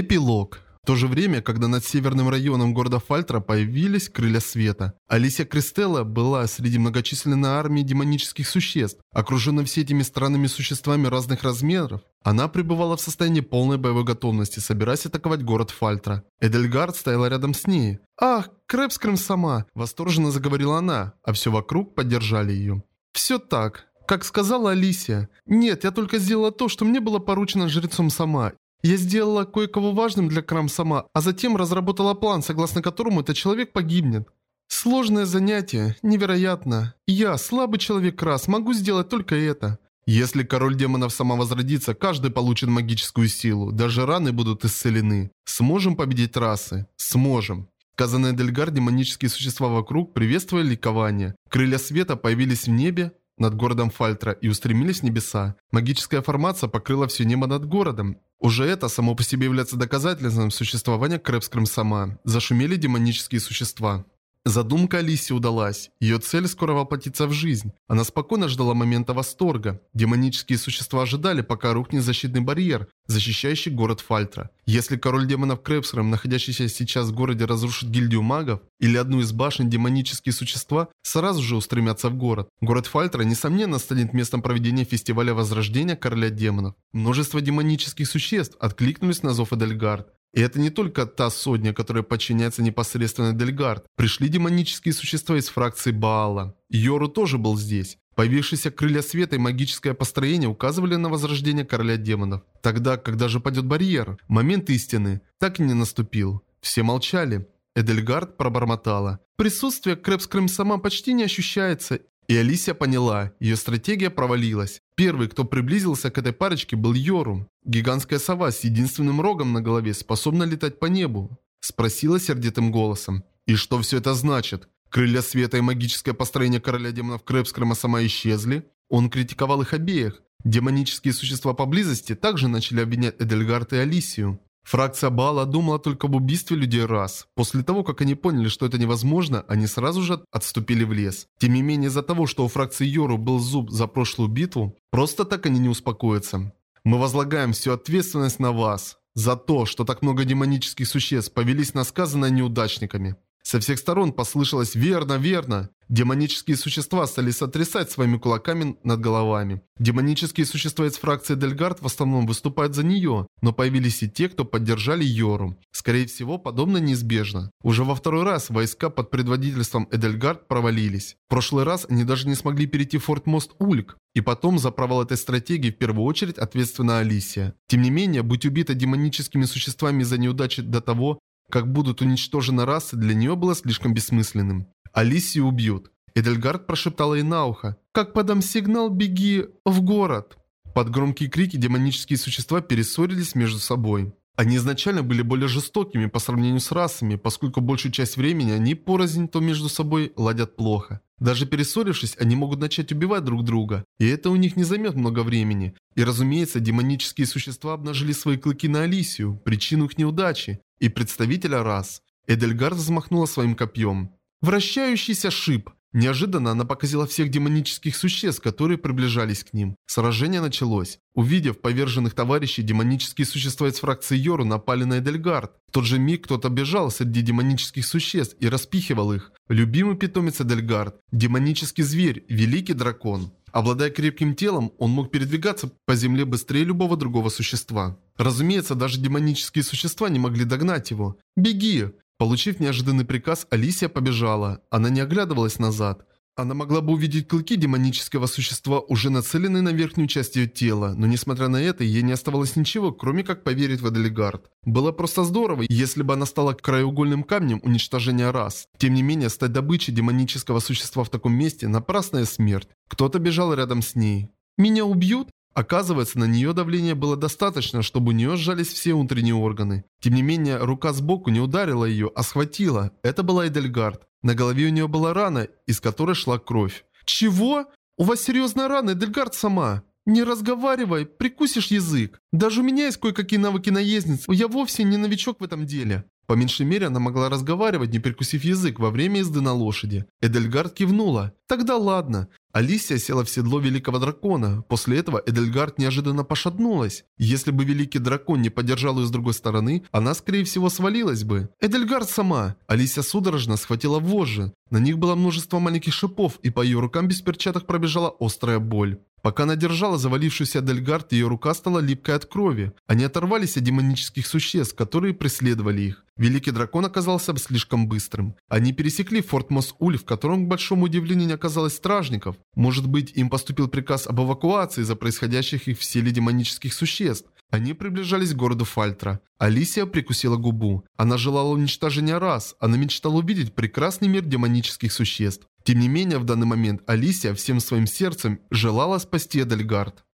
Эпилог. В то же время, когда над северным районом города Фальтра появились крылья света, Алисия Кристелла была среди многочисленной армии демонических существ, окруженной все этими странными существами разных размеров. Она пребывала в состоянии полной боевой готовности, собираясь атаковать город Фальтра. Эдельгард стояла рядом с ней. «Ах, Крэпскрым сама!» – восторженно заговорила она, а все вокруг поддержали ее. «Все так. Как сказала Алисия. Нет, я только сделала то, что мне было поручено жрецом сама, я сделала кое-кого важным для Крам сама, а затем разработала план, согласно которому этот человек погибнет. Сложное занятие, невероятно. Я, слабый человек раз, могу сделать только это. Если король демонов сама возродится, каждый получит магическую силу, даже раны будут исцелены. Сможем победить расы? Сможем. Сказанные Дельгар демонические существа вокруг приветствовали ликование. Крылья света появились в небе, над городом Фальтра и устремились в небеса. Магическая формация покрыла все небо над городом. Уже это само по себе является доказательством существования Крэпскрым сама. Зашумели демонические существа. Задумка Алисе удалась. Ее цель скоро воплотится в жизнь. Она спокойно ждала момента восторга. Демонические существа ожидали, пока рухнет защитный барьер, защищающий город Фальтра. Если король демонов Крэпсером, находящийся сейчас в городе, разрушит гильдию магов или одну из башен, демонические существа сразу же устремятся в город. Город Фальтра, несомненно, станет местом проведения фестиваля Возрождения Короля Демонов. Множество демонических существ откликнулись на зов Эдельгард. И это не только та сотня, которая подчиняется непосредственно Дельгард. Пришли демонические существа из фракции Баала. Йору тоже был здесь. Появившиеся крылья света и магическое построение указывали на возрождение короля демонов. Тогда, когда же падет барьер, момент истины так и не наступил. Все молчали. Эдельгард пробормотала. Присутствие Крэпскрым сама почти не ощущается, и Алисия поняла, ее стратегия провалилась. Первый, кто приблизился к этой парочке, был Йору. Гигантская сова с единственным рогом на голове способна летать по небу. Спросила сердитым голосом. И что все это значит? Крылья света и магическое построение короля демонов Крэпскрыма сама исчезли? Он критиковал их обеих. Демонические существа поблизости также начали обвинять Эдельгард и Алисию. Фракция Бала думала только об убийстве людей раз. После того, как они поняли, что это невозможно, они сразу же отступили в лес. Тем не менее, из-за того, что у фракции Йору был зуб за прошлую битву, просто так они не успокоятся. Мы возлагаем всю ответственность на вас. За то, что так много демонических существ повелись на сказанное неудачниками. Со всех сторон послышалось «верно, верно». Демонические существа стали сотрясать своими кулаками над головами. Демонические существа из фракции Дельгард в основном выступают за нее, но появились и те, кто поддержали Йору. Скорее всего, подобное неизбежно. Уже во второй раз войска под предводительством Эдельгард провалились. В прошлый раз они даже не смогли перейти форт Мост Ульк. И потом за провал этой стратегии в первую очередь ответственна Алисия. Тем не менее, быть убита демоническими существами за неудачи до того, как будут уничтожены расы, для нее было слишком бессмысленным. Алисию убьют. Эдельгард прошептала ей на ухо. «Как подам сигнал, беги в город!» Под громкие крики демонические существа перессорились между собой. Они изначально были более жестокими по сравнению с расами, поскольку большую часть времени они порознь то между собой ладят плохо. Даже перессорившись, они могут начать убивать друг друга, и это у них не займет много времени. И разумеется, демонические существа обнажили свои клыки на Алисию, причину их неудачи, и представителя рас. Эдельгард взмахнула своим копьем. Вращающийся шип. Неожиданно она показала всех демонических существ, которые приближались к ним. Сражение началось. Увидев поверженных товарищей, демонические существа из фракции Йору напали на Эдельгард. В тот же миг кто-то бежал среди демонических существ и распихивал их. Любимый питомец Эдельгард, демонический зверь, великий дракон. Обладая крепким телом, он мог передвигаться по земле быстрее любого другого существа. Разумеется, даже демонические существа не могли догнать его. «Беги!» Получив неожиданный приказ, Алисия побежала. Она не оглядывалась назад. Она могла бы увидеть клыки демонического существа, уже нацеленные на верхнюю часть ее тела, но несмотря на это, ей не оставалось ничего, кроме как поверить в Эделигард. Было просто здорово, если бы она стала краеугольным камнем уничтожения рас. Тем не менее, стать добычей демонического существа в таком месте – напрасная смерть. Кто-то бежал рядом с ней. «Меня убьют?» Оказывается, на нее давление было достаточно, чтобы у нее сжались все внутренние органы. Тем не менее, рука сбоку не ударила ее, а схватила. Это была Эдельгард. На голове у нее была рана, из которой шла кровь. «Чего? У вас серьезная рана, Эдельгард сама!» «Не разговаривай, прикусишь язык. Даже у меня есть кое-какие навыки наездниц, я вовсе не новичок в этом деле». По меньшей мере, она могла разговаривать, не прикусив язык во время езды на лошади. Эдельгард кивнула. «Тогда ладно». Алисия села в седло великого дракона. После этого Эдельгард неожиданно пошатнулась. Если бы великий дракон не поддержал ее с другой стороны, она скорее всего свалилась бы. Эдельгард сама. Алисия судорожно схватила вожжи. На них было множество маленьких шипов, и по ее рукам без перчаток пробежала острая боль. Пока она держала завалившуюся Дельгард, ее рука стала липкой от крови. Они оторвались от демонических существ, которые преследовали их. Великий дракон оказался слишком быстрым. Они пересекли форт Мос-Уль, в котором, к большому удивлению, не оказалось стражников. Может быть, им поступил приказ об эвакуации из-за происходящих их в селе демонических существ. Они приближались к городу Фальтра. Алисия прикусила губу. Она желала уничтожения раз. Она мечтала увидеть прекрасный мир демонических существ. Тем не менее, в данный момент Алисия всем своим сердцем желала спасти Эдельгард.